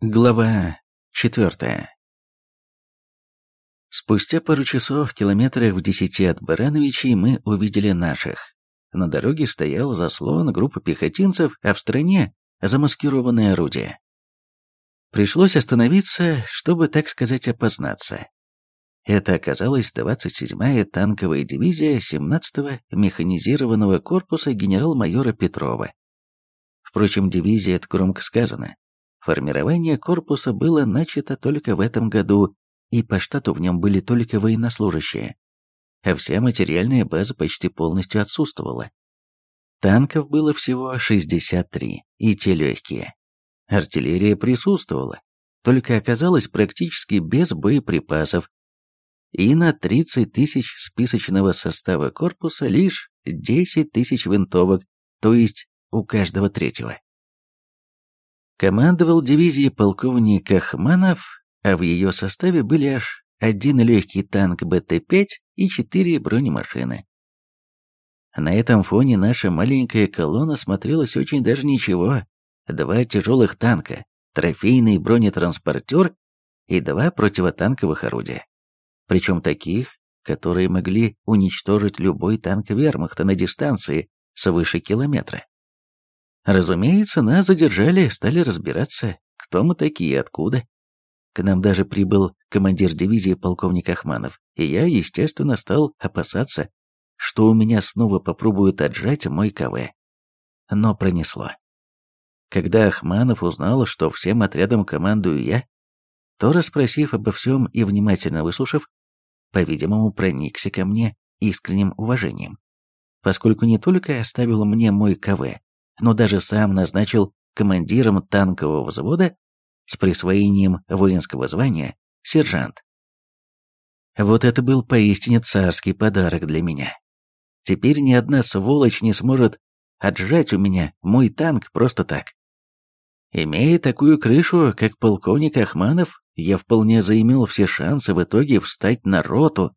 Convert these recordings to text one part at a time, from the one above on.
Глава четвертая Спустя пару часов, в километрах в десяти от Барановичей, мы увидели наших. На дороге стоял заслон, группа пехотинцев, а в стороне замаскированное орудие. Пришлось остановиться, чтобы, так сказать, опознаться. Это оказалась 27-я танковая дивизия 17-го механизированного корпуса генерал-майора Петрова. Впрочем, дивизия — это громко сказано. Формирование корпуса было начато только в этом году, и по штату в нем были только военнослужащие, а вся материальная база почти полностью отсутствовала. Танков было всего 63, и те легкие. Артиллерия присутствовала, только оказалась практически без боеприпасов, и на 30 тысяч списочного состава корпуса лишь 10 тысяч винтовок, то есть у каждого третьего. Командовал дивизией полковник Ахманов, а в ее составе были аж один легкий танк БТ-5 и четыре бронемашины. На этом фоне наша маленькая колонна смотрелась очень даже ничего. Два тяжелых танка, трофейный бронетранспортер и два противотанковых орудия. Причем таких, которые могли уничтожить любой танк вермахта на дистанции свыше километра. Разумеется, нас задержали, стали разбираться, кто мы такие и откуда. К нам даже прибыл командир дивизии полковник Ахманов, и я, естественно, стал опасаться, что у меня снова попробуют отжать мой КВ. Но пронесло. Когда Ахманов узнал, что всем отрядом командую я, то, расспросив обо всем и внимательно выслушав, по-видимому, проникся ко мне искренним уважением, поскольку не только оставил мне мой КВ, но даже сам назначил командиром танкового взвода с присвоением воинского звания сержант. Вот это был поистине царский подарок для меня. Теперь ни одна сволочь не сможет отжать у меня мой танк просто так. Имея такую крышу, как полковник Ахманов, я вполне заимел все шансы в итоге встать на роту,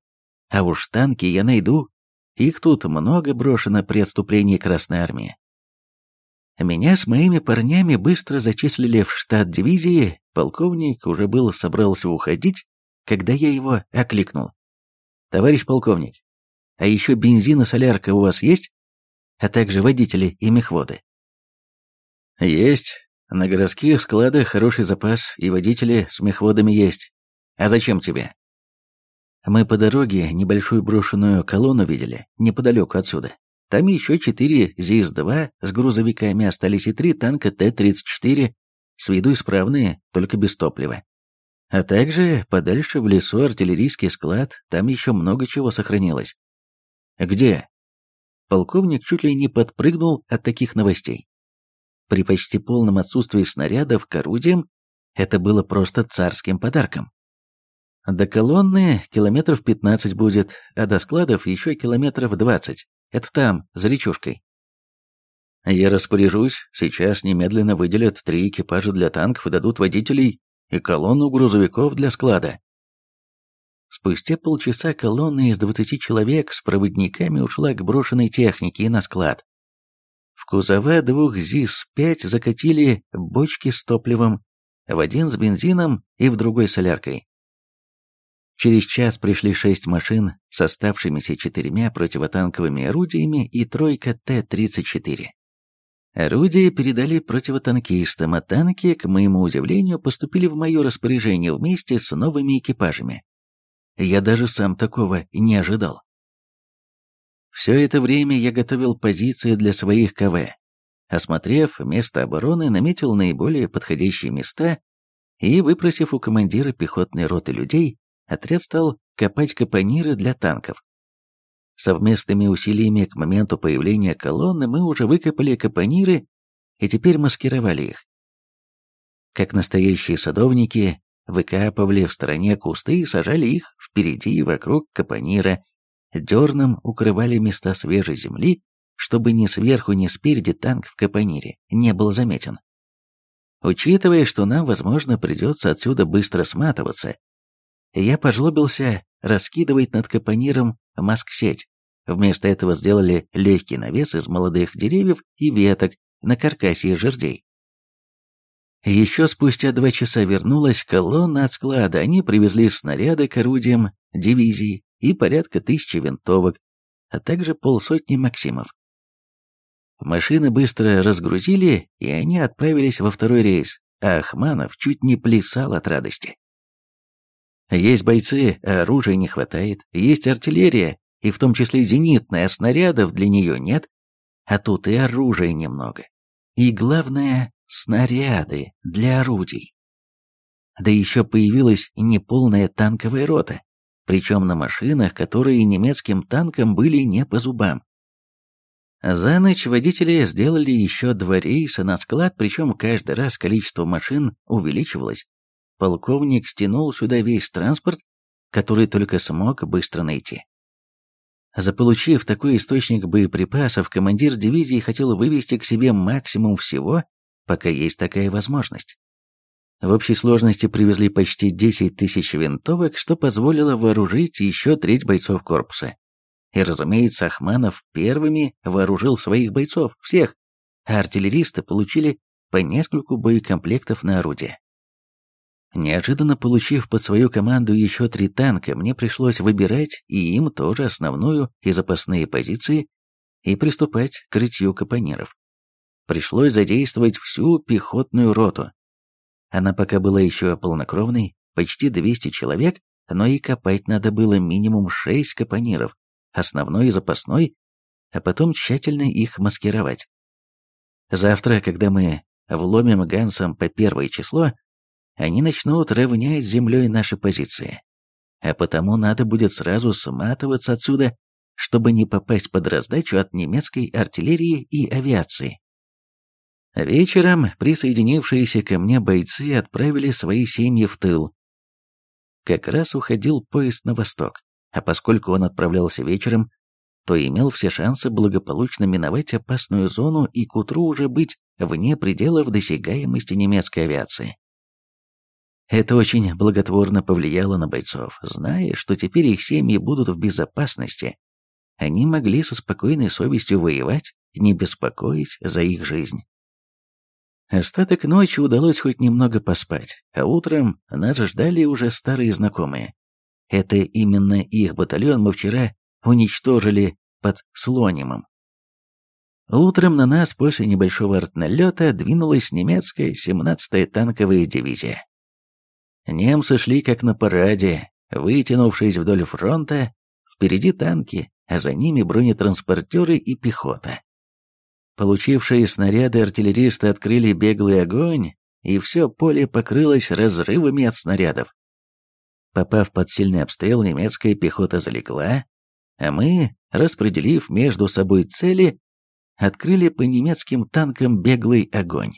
а уж танки я найду. Их тут много брошено при отступлении Красной Армии. Меня с моими парнями быстро зачислили в штат дивизии, полковник уже был собрался уходить, когда я его окликнул. «Товарищ полковник, а еще бензин и солярка у вас есть? А также водители и мехводы?» «Есть. На городских складах хороший запас, и водители с мехводами есть. А зачем тебе?» «Мы по дороге небольшую брошенную колонну видели, неподалеку отсюда. Там еще четыре ЗИС-2 с грузовиками остались и три танка Т-34, с виду исправные, только без топлива. А также подальше в лесу артиллерийский склад, там еще много чего сохранилось. Где? Полковник чуть ли не подпрыгнул от таких новостей. При почти полном отсутствии снарядов к орудиям это было просто царским подарком. До колонны километров 15 будет, а до складов еще километров 20. Это там, за речушкой. Я распоряжусь, сейчас немедленно выделят три экипажа для танков и дадут водителей и колонну грузовиков для склада. Спустя полчаса колонна из двадцати человек с проводниками ушла к брошенной технике и на склад. В кузова двух ЗИС-5 закатили бочки с топливом, в один с бензином и в другой соляркой. Через час пришли шесть машин с оставшимися четырьмя противотанковыми орудиями и тройка Т-34. Орудия передали противотанкистам, а танки, к моему удивлению, поступили в мое распоряжение вместе с новыми экипажами. Я даже сам такого не ожидал. Все это время я готовил позиции для своих КВ. Осмотрев место обороны, наметил наиболее подходящие места и, выпросив у командира пехотной роты людей, отряд стал копать капониры для танков. Совместными усилиями к моменту появления колонны мы уже выкопали капониры и теперь маскировали их. Как настоящие садовники, выкапывали в стороне кусты и сажали их впереди и вокруг капонира, дерном укрывали места свежей земли, чтобы ни сверху, ни спереди танк в капонире не был заметен. Учитывая, что нам, возможно, придется отсюда быстро сматываться, я пожлобился раскидывать над капониром маск-сеть. Вместо этого сделали легкий навес из молодых деревьев и веток на каркасе из жердей. Еще спустя два часа вернулась колонна от склада. Они привезли снаряды к орудиям дивизии и порядка тысячи винтовок, а также полсотни «Максимов». Машины быстро разгрузили, и они отправились во второй рейс, а Ахманов чуть не плясал от радости. Есть бойцы, а оружия не хватает, есть артиллерия, и в том числе зенитная, снарядов для нее нет, а тут и оружия немного. И главное, снаряды для орудий. Да еще появилась неполная танковая рота, причем на машинах, которые немецким танкам были не по зубам. За ночь водители сделали еще два рейса на склад, причем каждый раз количество машин увеличивалось. Полковник стянул сюда весь транспорт, который только смог быстро найти. Заполучив такой источник боеприпасов, командир дивизии хотел вывести к себе максимум всего, пока есть такая возможность. В общей сложности привезли почти 10 тысяч винтовок, что позволило вооружить еще треть бойцов корпуса. И, разумеется, Ахманов первыми вооружил своих бойцов, всех, а артиллеристы получили по нескольку боекомплектов на орудие. Неожиданно получив под свою команду еще три танка, мне пришлось выбирать и им тоже основную и запасные позиции и приступать к рытью капониров. Пришлось задействовать всю пехотную роту. Она пока была еще полнокровной, почти 200 человек, но и копать надо было минимум 6 капониров, основной и запасной, а потом тщательно их маскировать. Завтра, когда мы вломим Гансом по первое число, они начнут равнять землей наши позиции. А потому надо будет сразу сматываться отсюда, чтобы не попасть под раздачу от немецкой артиллерии и авиации. Вечером присоединившиеся ко мне бойцы отправили свои семьи в тыл. Как раз уходил поезд на восток, а поскольку он отправлялся вечером, то имел все шансы благополучно миновать опасную зону и к утру уже быть вне пределов досягаемости немецкой авиации. Это очень благотворно повлияло на бойцов, зная, что теперь их семьи будут в безопасности. Они могли со спокойной совестью воевать, не беспокоить за их жизнь. Остаток ночи удалось хоть немного поспать, а утром нас ждали уже старые знакомые. Это именно их батальон мы вчера уничтожили под Слонимом. Утром на нас после небольшого артналета двинулась немецкая 17-я танковая дивизия. Немцы шли как на параде, вытянувшись вдоль фронта, впереди танки, а за ними бронетранспортеры и пехота. Получившие снаряды артиллеристы открыли беглый огонь, и все поле покрылось разрывами от снарядов. Попав под сильный обстрел, немецкая пехота залегла, а мы, распределив между собой цели, открыли по немецким танкам беглый огонь.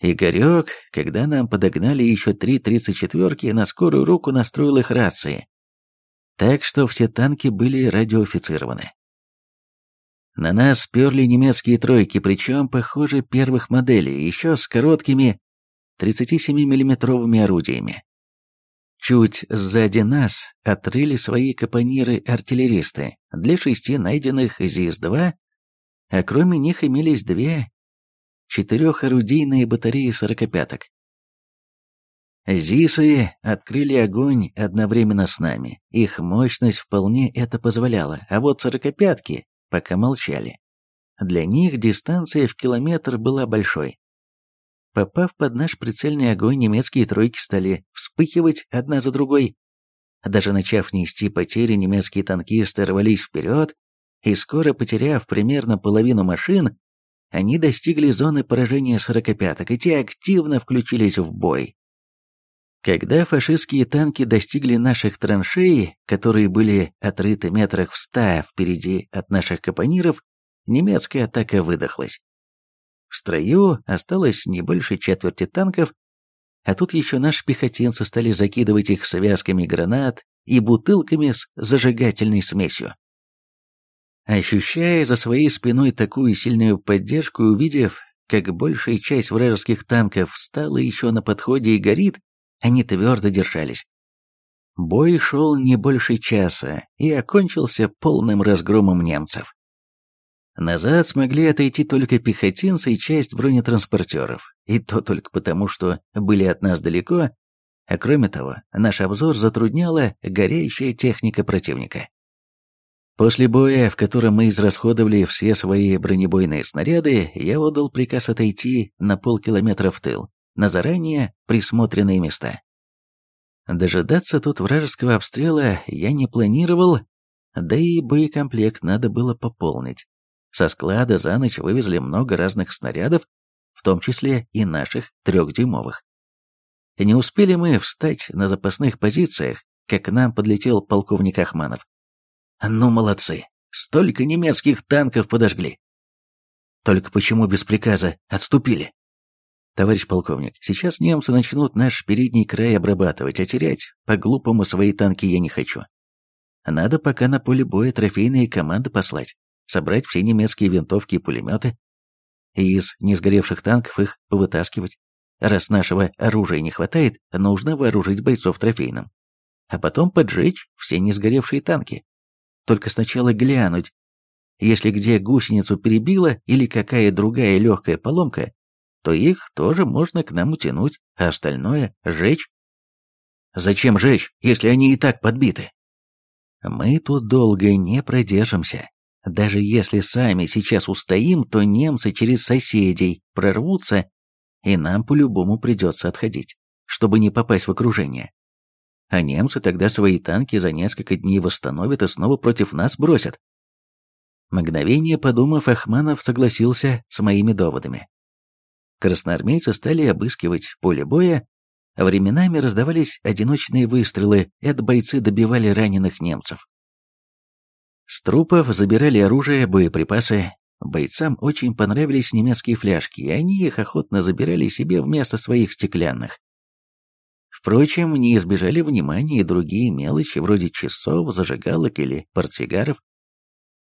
Игорек, когда нам подогнали еще три тридцать четверки, на скорую руку настроил их рации. Так что все танки были радиоофицированы. На нас перли немецкие тройки, причем, похоже, первых моделей, еще с короткими 37 миллиметровыми орудиями. Чуть сзади нас отрыли свои капониры артиллеристы для шести найденных ЗИС-2, а кроме них имелись две четырехорудийные батареи сорокопяток. ЗИСы открыли огонь одновременно с нами. Их мощность вполне это позволяла, а вот сорокопятки пока молчали. Для них дистанция в километр была большой. Попав под наш прицельный огонь, немецкие тройки стали вспыхивать одна за другой. Даже начав нести потери, немецкие танкисты рвались вперед, и скоро, потеряв примерно половину машин, они достигли зоны поражения сорокопяток, и те активно включились в бой. Когда фашистские танки достигли наших траншей, которые были отрыты метрах в ста впереди от наших капониров, немецкая атака выдохлась. В строю осталось не больше четверти танков, а тут еще наши пехотинцы стали закидывать их связками гранат и бутылками с зажигательной смесью. Ощущая за своей спиной такую сильную поддержку увидев, как большая часть вражеских танков встала еще на подходе и горит, они твердо держались. Бой шел не больше часа и окончился полным разгромом немцев. Назад смогли отойти только пехотинцы и часть бронетранспортеров, и то только потому, что были от нас далеко, а кроме того, наш обзор затрудняла горящая техника противника. После боя, в котором мы израсходовали все свои бронебойные снаряды, я отдал приказ отойти на полкилометра в тыл, на заранее присмотренные места. Дожидаться тут вражеского обстрела я не планировал, да и боекомплект надо было пополнить. Со склада за ночь вывезли много разных снарядов, в том числе и наших трехдюймовых. Не успели мы встать на запасных позициях, как к нам подлетел полковник Ахманов. Ну, молодцы, столько немецких танков подожгли. Только почему без приказа отступили? Товарищ полковник, сейчас немцы начнут наш передний край обрабатывать, а терять по-глупому свои танки я не хочу. Надо пока на поле боя трофейные команды послать, собрать все немецкие винтовки и пулеметы, и из несгоревших танков их вытаскивать. Раз нашего оружия не хватает, нужно вооружить бойцов трофейным. А потом поджечь все несгоревшие танки. Только сначала глянуть. Если где гусеницу перебило или какая другая легкая поломка, то их тоже можно к нам утянуть, а остальное — жечь. Зачем жечь, если они и так подбиты? Мы тут долго не продержимся. Даже если сами сейчас устоим, то немцы через соседей прорвутся, и нам по-любому придется отходить, чтобы не попасть в окружение. А немцы тогда свои танки за несколько дней восстановят и снова против нас бросят. Мгновение подумав, Ахманов согласился с моими доводами. Красноармейцы стали обыскивать поле боя, а временами раздавались одиночные выстрелы, и от бойцы добивали раненых немцев. С трупов забирали оружие, боеприпасы. Бойцам очень понравились немецкие фляжки, и они их охотно забирали себе вместо своих стеклянных. Впрочем, не избежали внимания и другие мелочи, вроде часов, зажигалок или портсигаров.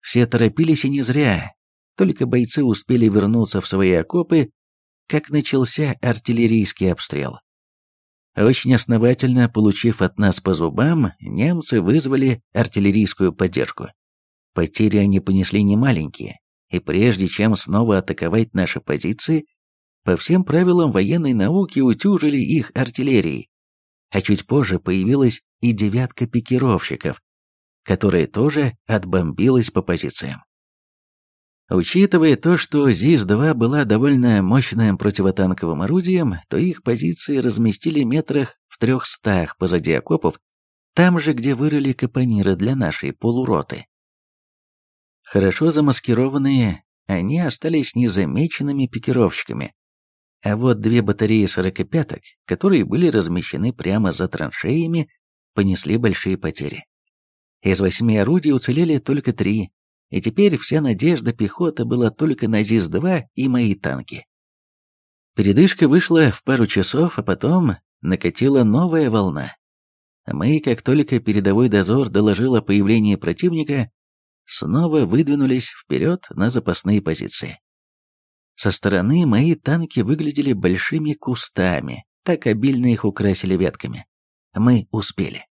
Все торопились и не зря. Только бойцы успели вернуться в свои окопы, как начался артиллерийский обстрел. Очень основательно получив от нас по зубам, немцы вызвали артиллерийскую поддержку. Потери они понесли немаленькие, и прежде чем снова атаковать наши позиции, по всем правилам военной науки утюжили их артиллерией. А чуть позже появилась и девятка пикировщиков, которая тоже отбомбилась по позициям. Учитывая то, что ЗИС-2 была довольно мощным противотанковым орудием, то их позиции разместили метрах в трехстах позади окопов, там же, где вырыли капониры для нашей полуроты. Хорошо замаскированные, они остались незамеченными пикировщиками. А вот две батареи сорокопяток, которые были размещены прямо за траншеями, понесли большие потери. Из восьми орудий уцелели только три, и теперь вся надежда пехоты была только на ЗИС-2 и мои танки. Передышка вышла в пару часов, а потом накатила новая волна. Мы, как только передовой дозор доложил о появлении противника, снова выдвинулись вперед на запасные позиции. Со стороны мои танки выглядели большими кустами, так обильно их украсили ветками. Мы успели.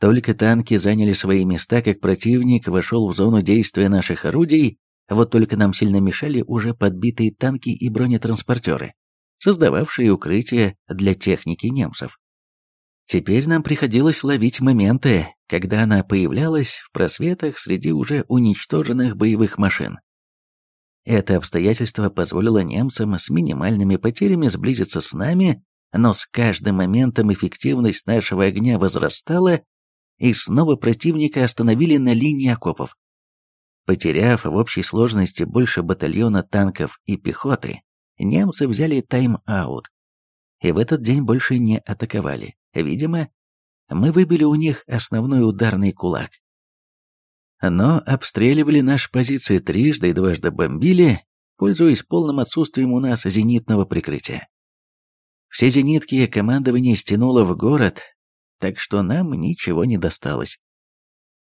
Только танки заняли свои места, как противник вошел в зону действия наших орудий, вот только нам сильно мешали уже подбитые танки и бронетранспортеры, создававшие укрытие для техники немцев. Теперь нам приходилось ловить моменты, когда она появлялась в просветах среди уже уничтоженных боевых машин. Это обстоятельство позволило немцам с минимальными потерями сблизиться с нами, но с каждым моментом эффективность нашего огня возрастала, и снова противника остановили на линии окопов. Потеряв в общей сложности больше батальона танков и пехоты, немцы взяли тайм-аут, и в этот день больше не атаковали. Видимо, мы выбили у них основной ударный кулак. Но обстреливали наши позиции трижды и дважды бомбили, пользуясь полным отсутствием у нас зенитного прикрытия. Все зенитки командование стянуло в город, так что нам ничего не досталось.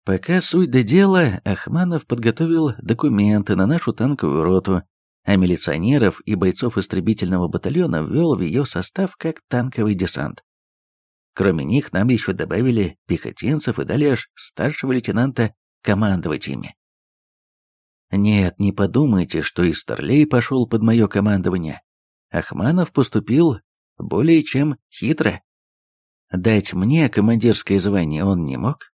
Пока суть до дела, Ахманов подготовил документы на нашу танковую роту, а милиционеров и бойцов истребительного батальона ввел в ее состав как танковый десант. Кроме них нам еще добавили пехотинцев и дали аж старшего лейтенанта командовать ими. Нет, не подумайте, что и Старлей пошел под мое командование. Ахманов поступил более чем хитро. Дать мне командирское звание он не мог.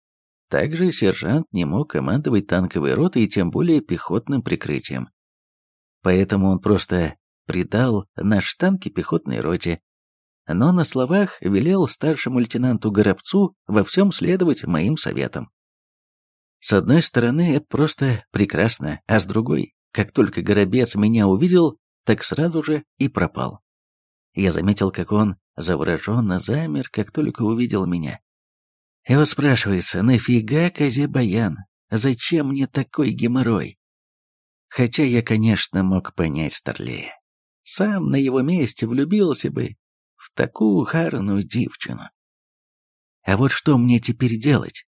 Также сержант не мог командовать танковой ротой и тем более пехотным прикрытием. Поэтому он просто придал наш танки пехотной роте, но на словах велел старшему лейтенанту Горобцу во всем следовать моим советам. С одной стороны, это просто прекрасно, а с другой, как только Горобец меня увидел, так сразу же и пропал. Я заметил, как он завороженно замер, как только увидел меня. Вот спрашивается, нафига козе баян? Зачем мне такой геморрой? Хотя я, конечно, мог понять Старлея. Сам на его месте влюбился бы в такую харную девчину. А вот что мне теперь делать?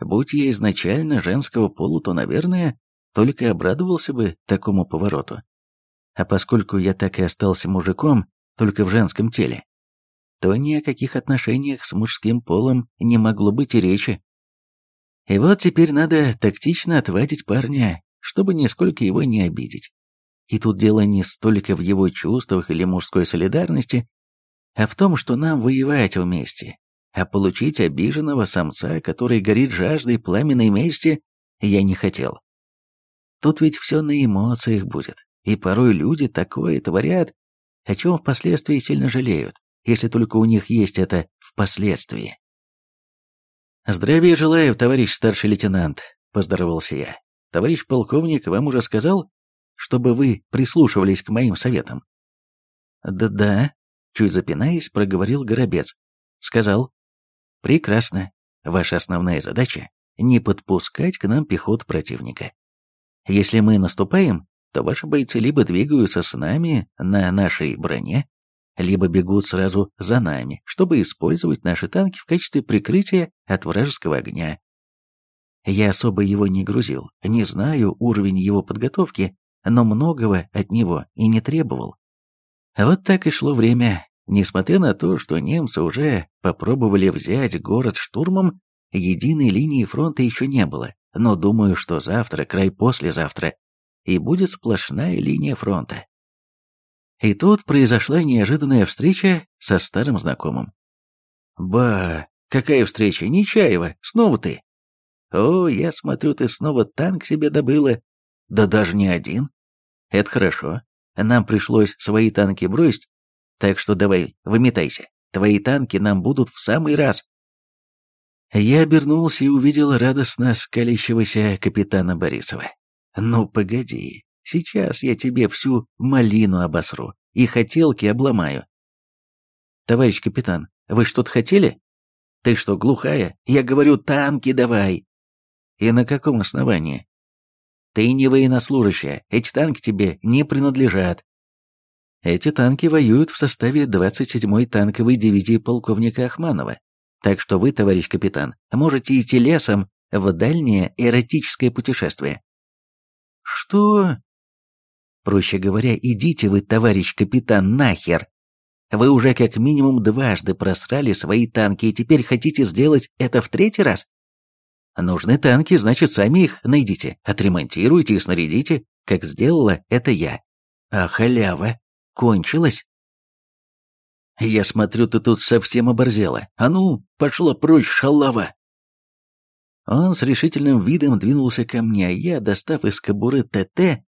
Будь я изначально женского пола, то, наверное, только обрадовался бы такому повороту. А поскольку я так и остался мужиком, только в женском теле, то ни о каких отношениях с мужским полом не могло быть и речи. И вот теперь надо тактично отвадить парня, чтобы нисколько его не обидеть. И тут дело не столько в его чувствах или мужской солидарности, а в том, что нам воевать вместе, а получить обиженного самца, который горит жаждой пламенной мести, я не хотел. Тут ведь все на эмоциях будет, и порой люди такое творят, о чем впоследствии сильно жалеют, если только у них есть это впоследствии. «Здравия желаю, товарищ старший лейтенант», — поздоровался я. «Товарищ полковник вам уже сказал, чтобы вы прислушивались к моим советам?» «Да-да», — чуть запинаясь, проговорил Горобец. «Сказал, Прекрасно. Ваша основная задача – не подпускать к нам пехот противника. Если мы наступаем, то ваши бойцы либо двигаются с нами на нашей броне, либо бегут сразу за нами, чтобы использовать наши танки в качестве прикрытия от вражеского огня. Я особо его не грузил, не знаю уровень его подготовки, но многого от него и не требовал. Вот так и шло время, Несмотря на то, что немцы уже попробовали взять город штурмом, единой линии фронта еще не было, но думаю, что завтра, край послезавтра, и будет сплошная линия фронта. И тут произошла неожиданная встреча со старым знакомым. «Ба, какая встреча, Нечаева, снова ты?» «О, я смотрю, ты снова танк себе добыла. Да даже не один. Это хорошо. Нам пришлось свои танки бросить, так что давай, выметайся. Твои танки нам будут в самый раз. Я обернулся и увидел радостно скалящегося капитана Борисова. «Ну, погоди, сейчас я тебе всю малину обосру и хотелки обломаю». «Товарищ капитан, вы что-то хотели?» «Ты что, глухая? Я говорю, танки давай!» «И на каком основании?» «Ты не военнослужащая, эти танки тебе не принадлежат. Эти танки воюют в составе 27-й танковой дивизии полковника Ахманова. Так что вы, товарищ капитан, можете идти лесом в дальнее эротическое путешествие. Что? Проще говоря, идите вы, товарищ капитан, нахер. Вы уже как минимум дважды просрали свои танки и теперь хотите сделать это в третий раз? Нужны танки, значит, сами их найдите, отремонтируйте и снарядите, как сделала это я. А халява кончилось? Я смотрю, ты тут совсем оборзела. А ну, пошла прочь, шалава!» Он с решительным видом двинулся ко мне, а я, достав из кобуры ТТ,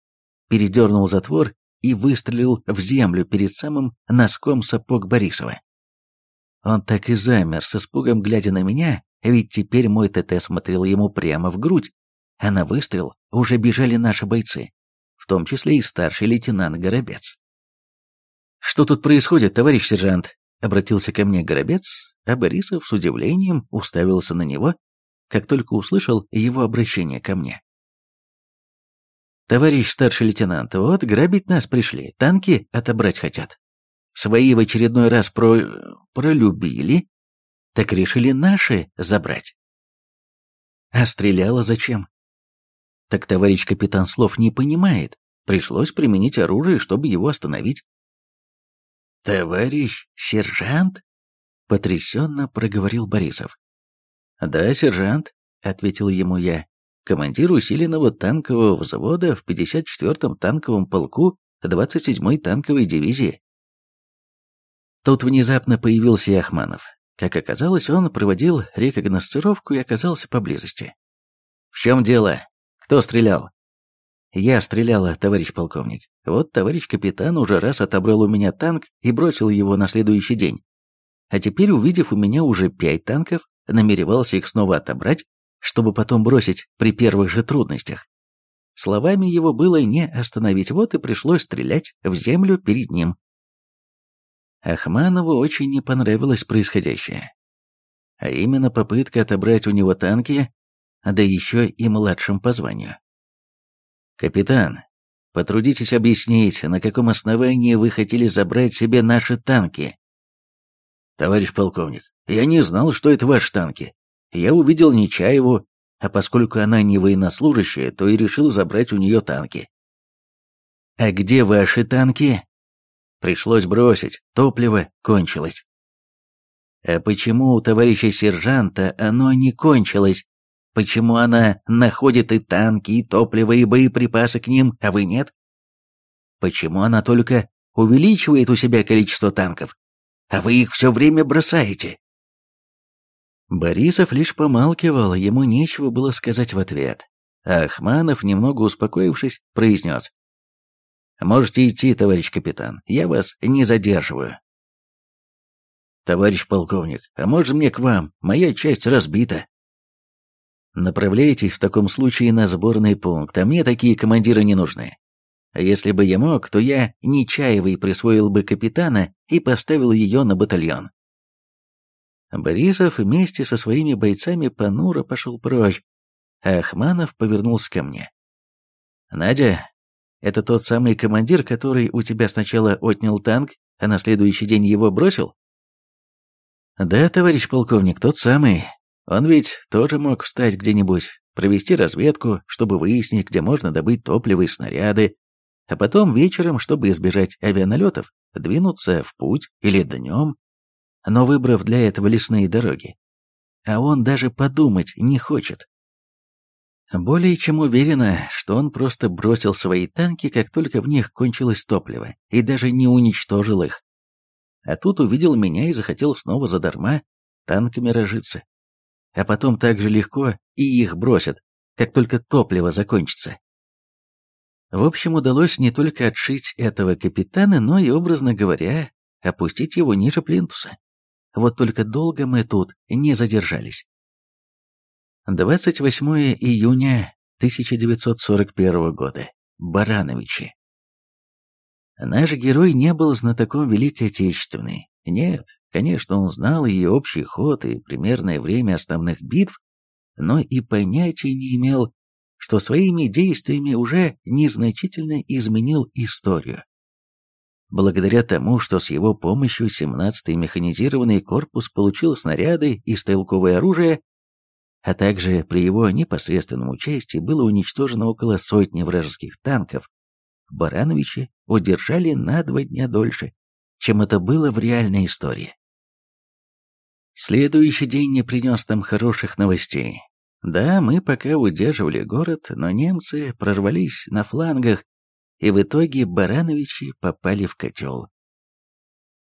передернул затвор и выстрелил в землю перед самым носком сапог Борисова. Он так и замер, с испугом глядя на меня, ведь теперь мой ТТ смотрел ему прямо в грудь, а на выстрел уже бежали наши бойцы, в том числе и старший лейтенант Горобец. «Что тут происходит, товарищ сержант?» — обратился ко мне Горобец, а Борисов с удивлением уставился на него, как только услышал его обращение ко мне. «Товарищ старший лейтенант, вот грабить нас пришли, танки отобрать хотят. Свои в очередной раз про... пролюбили, так решили наши забрать. А стреляла зачем? Так товарищ капитан слов не понимает, пришлось применить оружие, чтобы его остановить. «Товарищ сержант?» — потрясенно проговорил Борисов. «Да, сержант», — ответил ему я. командир усиленного танкового взвода в 54-м танковом полку 27-й танковой дивизии. Тут внезапно появился и Ахманов. Как оказалось, он проводил рекогносцировку и оказался поблизости. «В чем дело? Кто стрелял?» «Я стреляла, товарищ полковник. Вот товарищ капитан уже раз отобрал у меня танк и бросил его на следующий день. А теперь, увидев у меня уже пять танков, намеревался их снова отобрать, чтобы потом бросить при первых же трудностях. Словами его было не остановить, вот и пришлось стрелять в землю перед ним. Ахманову очень не понравилось происходящее. А именно попытка отобрать у него танки, да еще и младшим по званию. «Капитан, потрудитесь объяснить, на каком основании вы хотели забрать себе наши танки?» «Товарищ полковник, я не знал, что это ваши танки. Я увидел Нечаеву, а поскольку она не военнослужащая, то и решил забрать у нее танки». «А где ваши танки?» Пришлось бросить, топливо кончилось. А почему у товарища сержанта оно не кончилось? Почему она находит и танки, и топливо, и боеприпасы к ним, а вы нет? Почему она только увеличивает у себя количество танков, а вы их все время бросаете?» Борисов лишь помалкивал, ему нечего было сказать в ответ. А Ахманов, немного успокоившись, произнес. Можете идти, товарищ капитан, я вас не задерживаю. Товарищ полковник, а может мне к вам? Моя часть разбита. Направляйтесь в таком случае на сборный пункт, а мне такие командиры не нужны. А если бы я мог, то я Нечаевой присвоил бы капитана и поставил ее на батальон. Борисов вместе со своими бойцами понуро пошел прочь, а Ахманов повернулся ко мне. «Надя, это тот самый командир, который у тебя сначала отнял танк, а на следующий день его бросил? Да, товарищ полковник, тот самый. Он ведь тоже мог встать где-нибудь, провести разведку, чтобы выяснить, где можно добыть топливо и снаряды, а потом вечером, чтобы избежать авианалетов, двинуться в путь или днем, но выбрав для этого лесные дороги. А он даже подумать не хочет. Более чем уверена, что он просто бросил свои танки, как только в них кончилось топливо, и даже не уничтожил их. А тут увидел меня и захотел снова задарма танками разжиться. А потом так же легко и их бросят, как только топливо закончится. В общем, удалось не только отшить этого капитана, но и, образно говоря, опустить его ниже плинтуса. Вот только долго мы тут не задержались. 28 июня 1941 года. Барановичи. Наш герой не был знатоком Великой Отечественной. Нет, конечно, он знал ее общий ход и примерное время основных битв, но и понятия не имел, что своими действиями уже незначительно изменил историю. Благодаря тому, что с его помощью 17-й механизированный корпус получил снаряды и стрелковое оружие, а также при его непосредственном участии было уничтожено около сотни вражеских танков, Барановичи удержали на два дня дольше, чем это было в реальной истории. Следующий день не принес там хороших новостей. Да, мы пока удерживали город, но немцы прорвались на флангах, и в итоге Барановичи попали в котел.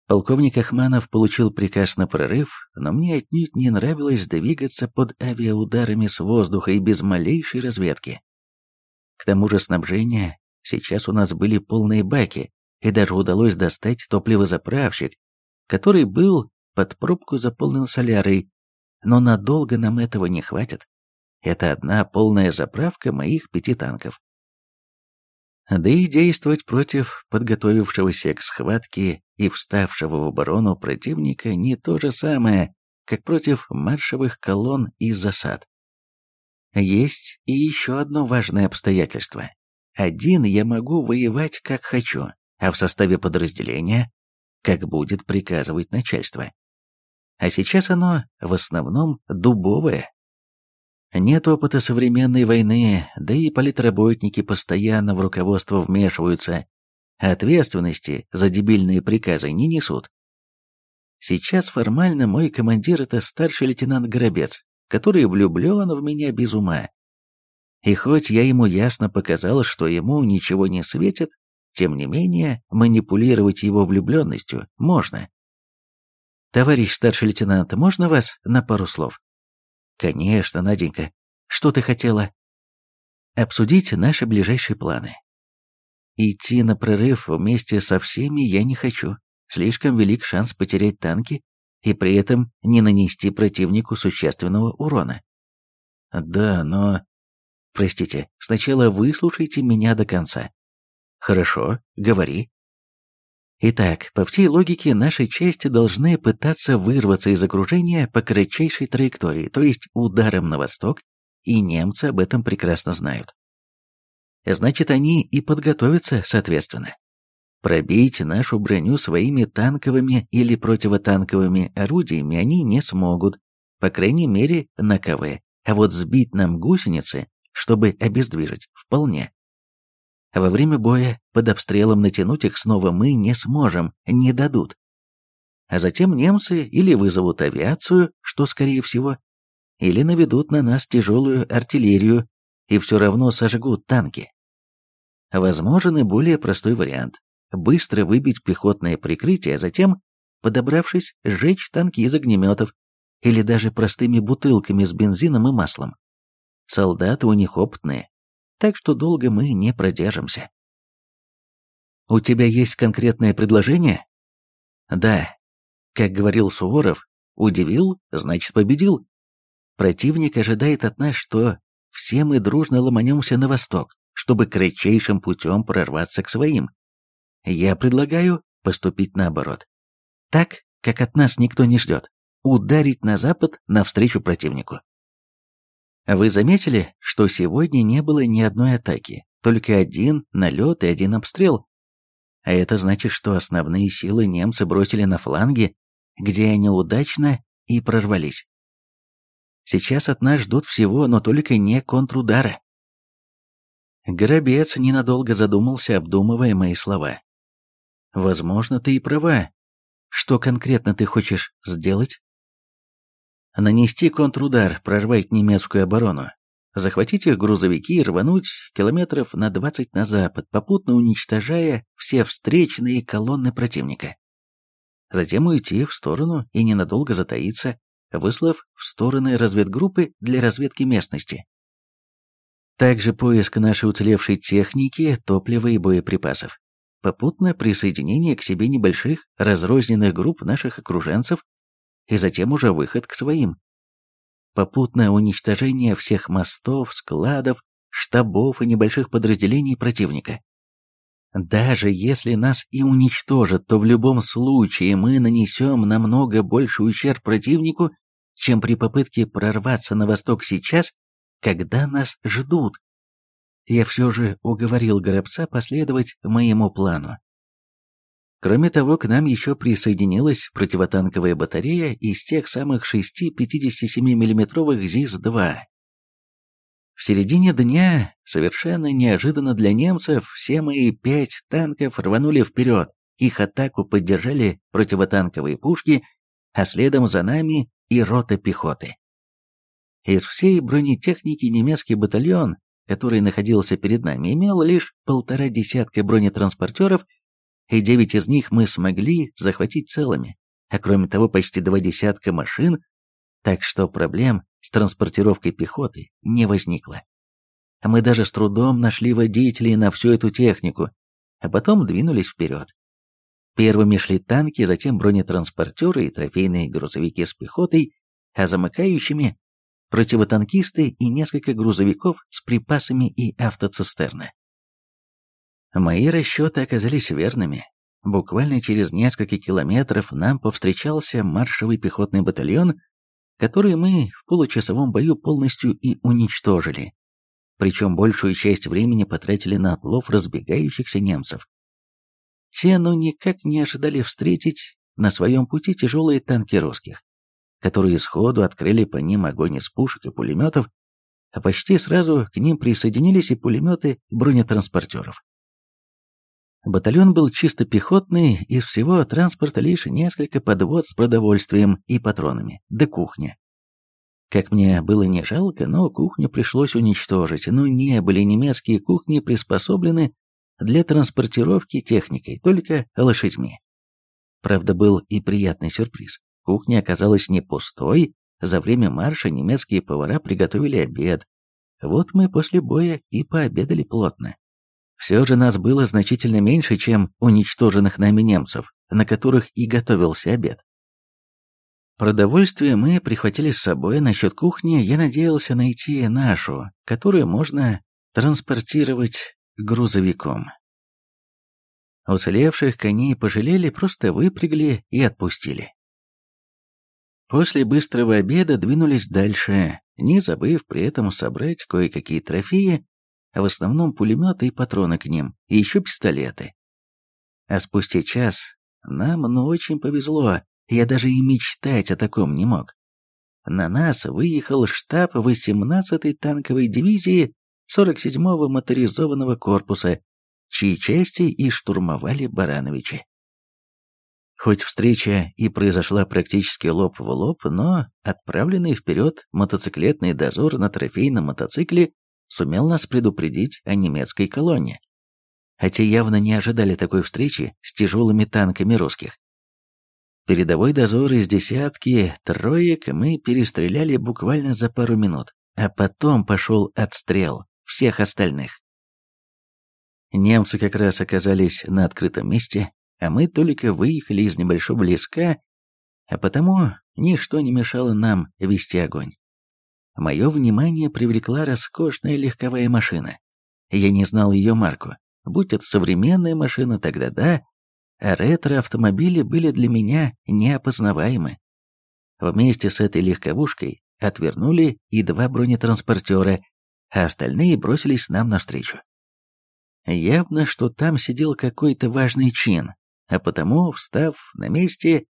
Полковник Ахманов получил приказ на прорыв, но мне отнюдь не нравилось двигаться под авиаударами с воздуха и без малейшей разведки. К тому же снабжение сейчас у нас были полные баки, и даже удалось достать топливозаправщик, который был под пробку заполнен солярой, но надолго нам этого не хватит. Это одна полная заправка моих пяти танков. Да и действовать против подготовившегося к схватке и вставшего в оборону противника не то же самое, как против маршевых колонн и засад. Есть и еще одно важное обстоятельство. Один я могу воевать как хочу, а в составе подразделения, как будет приказывать начальство. А сейчас оно в основном дубовое. Нет опыта современной войны, да и политработники постоянно в руководство вмешиваются, ответственности за дебильные приказы не несут. Сейчас формально мой командир это старший лейтенант Горобец, который влюблен в меня без ума. И хоть я ему ясно показал, что ему ничего не светит, тем не менее манипулировать его влюбленностью можно. «Товарищ старший лейтенант, можно вас на пару слов?» «Конечно, Наденька. Что ты хотела?» «Обсудить наши ближайшие планы. Идти на прорыв вместе со всеми я не хочу. Слишком велик шанс потерять танки и при этом не нанести противнику существенного урона. Да, но... Простите, сначала выслушайте меня до конца. Хорошо, говори. Итак, по всей логике, наши части должны пытаться вырваться из окружения по кратчайшей траектории, то есть ударом на восток, и немцы об этом прекрасно знают. Значит, они и подготовятся соответственно. Пробить нашу броню своими танковыми или противотанковыми орудиями они не смогут, по крайней мере на КВ, а вот сбить нам гусеницы, чтобы обездвижить, вполне. А во время боя под обстрелом натянуть их снова мы не сможем, не дадут. А затем немцы или вызовут авиацию, что скорее всего, или наведут на нас тяжелую артиллерию и все равно сожгут танки. Возможен и более простой вариант – быстро выбить пехотное прикрытие, а затем, подобравшись, сжечь танки из огнеметов или даже простыми бутылками с бензином и маслом. Солдаты у них опытные, так что долго мы не продержимся. У тебя есть конкретное предложение? Да. Как говорил Суворов, удивил, значит победил. Противник ожидает от нас, что все мы дружно ломанемся на восток, чтобы кратчайшим путем прорваться к своим. Я предлагаю поступить наоборот. Так, как от нас никто не ждет. Ударить на запад навстречу противнику. Вы заметили, что сегодня не было ни одной атаки, только один налет и один обстрел? А это значит, что основные силы немцы бросили на фланги, где они удачно и прорвались. Сейчас от нас ждут всего, но только не контрудара. Горобец ненадолго задумался, обдумывая мои слова. «Возможно, ты и права. Что конкретно ты хочешь сделать?» Нанести контрудар, прорвать немецкую оборону, захватить их грузовики и рвануть километров на 20 на запад, попутно уничтожая все встречные колонны противника. Затем уйти в сторону и ненадолго затаиться, выслав в стороны разведгруппы для разведки местности. Также поиск нашей уцелевшей техники, топлива и боеприпасов. Попутно присоединение к себе небольших разрозненных групп наших окруженцев и затем уже выход к своим. Попутное уничтожение всех мостов, складов, штабов и небольших подразделений противника. Даже если нас и уничтожат, то в любом случае мы нанесем намного больше ущерб противнику, чем при попытке прорваться на восток сейчас, когда нас ждут. Я все же уговорил Горобца последовать моему плану. Кроме того, к нам еще присоединилась противотанковая батарея из тех самых шести 57 миллиметровых ЗИС-2. В середине дня, совершенно неожиданно для немцев, все мои пять танков рванули вперед, их атаку поддержали противотанковые пушки, а следом за нами и рота пехоты. Из всей бронетехники немецкий батальон, который находился перед нами, имел лишь полтора десятка бронетранспортеров и девять из них мы смогли захватить целыми, а кроме того почти два десятка машин, так что проблем с транспортировкой пехоты не возникло. Мы даже с трудом нашли водителей на всю эту технику, а потом двинулись вперед. Первыми шли танки, затем бронетранспортеры и трофейные грузовики с пехотой, а замыкающими противотанкисты и несколько грузовиков с припасами и автоцистерны. Мои расчеты оказались верными. Буквально через несколько километров нам повстречался маршевый пехотный батальон, который мы в получасовом бою полностью и уничтожили. Причем большую часть времени потратили на отлов разбегающихся немцев. Те ну никак не ожидали встретить на своем пути тяжелые танки русских, которые сходу открыли по ним огонь из пушек и пулеметов, а почти сразу к ним присоединились и пулеметы бронетранспортеров. Батальон был чисто пехотный, из всего транспорта лишь несколько подвод с продовольствием и патронами, да кухня. Как мне было не жалко, но кухню пришлось уничтожить, но не были немецкие кухни приспособлены для транспортировки техникой, только лошадьми. Правда, был и приятный сюрприз. Кухня оказалась не пустой, за время марша немецкие повара приготовили обед. Вот мы после боя и пообедали плотно. Все же нас было значительно меньше, чем уничтоженных нами немцев, на которых и готовился обед. Продовольствие мы прихватили с собой, насчет кухни я надеялся найти нашу, которую можно транспортировать грузовиком. Уцелевших коней пожалели, просто выпрягли и отпустили. После быстрого обеда двинулись дальше, не забыв при этом собрать кое-какие трофеи, в основном пулеметы и патроны к ним, и еще пистолеты. А спустя час нам ну очень повезло, я даже и мечтать о таком не мог. На нас выехал штаб 18-й танковой дивизии 47-го моторизованного корпуса, чьи части и штурмовали Барановичи. Хоть встреча и произошла практически лоб в лоб, но отправленный вперед мотоциклетный дозор на трофейном мотоцикле сумел нас предупредить о немецкой колонне. Хотя явно не ожидали такой встречи с тяжелыми танками русских. Передовой дозор из десятки троек мы перестреляли буквально за пару минут, а потом пошел отстрел всех остальных. Немцы как раз оказались на открытом месте, а мы только выехали из небольшого леска, а потому ничто не мешало нам вести огонь. Мое внимание привлекла роскошная легковая машина. Я не знал ее марку. Будь это современная машина, тогда да, а ретро-автомобили были для меня неопознаваемы. Вместе с этой легковушкой отвернули и два бронетранспортера, а остальные бросились нам навстречу. Явно, что там сидел какой-то важный чин, а потому, встав на месте,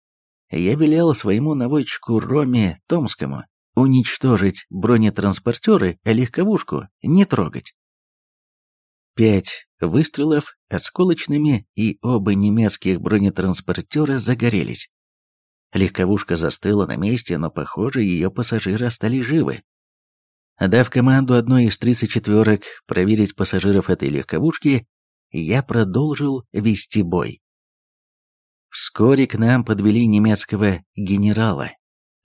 я велел своему наводчику Роме Томскому уничтожить бронетранспортеры, а легковушку не трогать. Пять выстрелов осколочными, и оба немецких бронетранспортера загорелись. Легковушка застыла на месте, но, похоже, ее пассажиры остались живы. Дав команду одной из 34-ок проверить пассажиров этой легковушки, я продолжил вести бой. Вскоре к нам подвели немецкого генерала.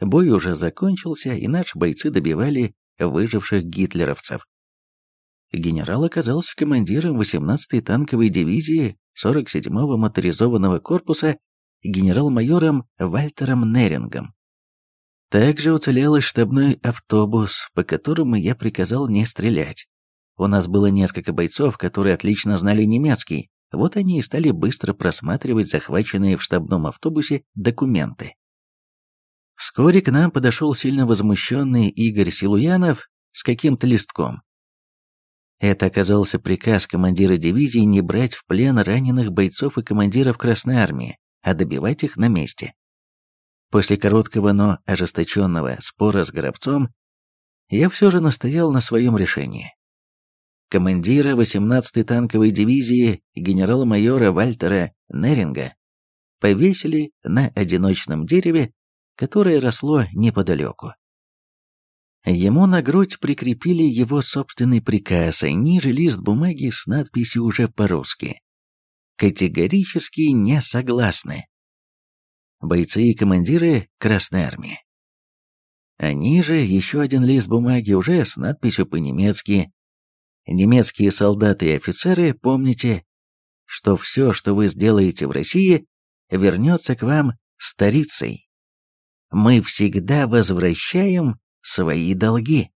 Бой уже закончился, и наши бойцы добивали выживших гитлеровцев. Генерал оказался командиром 18-й танковой дивизии 47-го моторизованного корпуса генерал-майором Вальтером Нерингом. Также уцелел и штабной автобус, по которому я приказал не стрелять. У нас было несколько бойцов, которые отлично знали немецкий, вот они и стали быстро просматривать захваченные в штабном автобусе документы. Вскоре к нам подошел сильно возмущенный Игорь Силуянов с каким-то листком. Это оказался приказ командира дивизии не брать в плен раненых бойцов и командиров Красной Армии, а добивать их на месте. После короткого, но ожесточенного спора с Горобцом я все же настоял на своем решении командира 18-й танковой дивизии генерала-майора Вальтера Неринга повесили на одиночном дереве, которое росло неподалеку. Ему на грудь прикрепили его собственный приказ, а ниже лист бумаги с надписью уже по-русски. Категорически не согласны. Бойцы и командиры Красной Армии. А ниже еще один лист бумаги уже с надписью по-немецки Немецкие солдаты и офицеры, помните, что все, что вы сделаете в России, вернется к вам старицей. Мы всегда возвращаем свои долги.